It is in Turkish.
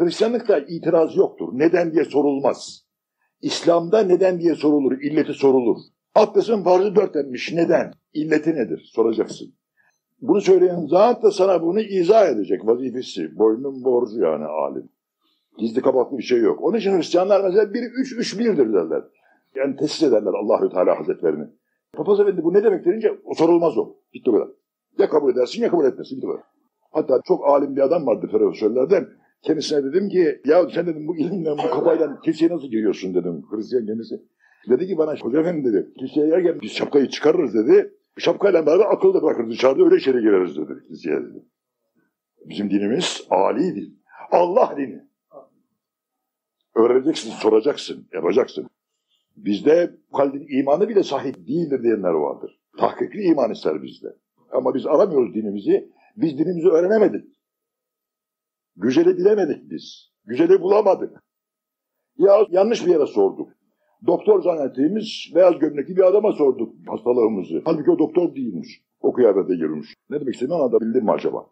Hristiyanlıkta itiraz yoktur. Neden diye sorulmaz. İslam'da neden diye sorulur, illeti sorulur. Abdestin farzı dörtlenmiş. Neden? İlleti nedir? Soracaksın. Bunu söyleyen zat da sana bunu izah edecek vazifesi. Boynun borcu yani alim. Gizli kapaklı bir şey yok. Onun için Hristiyanlar mesela bir üç üç birdir derler. Yani tesis ederler Allahü Teala Hazretlerini. Papaz Efendi bu ne demek deyince o sorulmaz o. Bitti o kadar. Ya kabul edersin ya kabul etmezsin. Bitti o kadar. Hatta çok alim bir adam vardı profesörlerden. Kendisine dedim ki ya sen dedim bu ilimle bu kafayla kiliseye nasıl giriyorsun dedim Hristiyan kendisi. Dedi ki bana hoca efendi dedi kiliseye yerken biz şapkayı çıkarırız dedi. Şapkayla beraber akıllı da bırakırız dışarıda öyle içeri gireriz dedi kiliseye dedi. Bizim dinimiz Ali din. Allah dini. Öğreneceksin, soracaksın, yapacaksın. Bizde kalbin imanı bile sahih değildir diyenler vardır. Tahkikli iman ister bizde. Ama biz aramıyoruz dinimizi. Biz dinimizi öğrenemedik. Güzeli bilemedik biz. Güzeli bulamadık. Ya yanlış bir yere sorduk. Doktor zannettiğimiz beyaz gömlekli bir adama sorduk hastalığımızı. Halbuki o doktor değilmiş. O kıyafete girmiş. Ne demek istediğini anlatabildim mi acaba?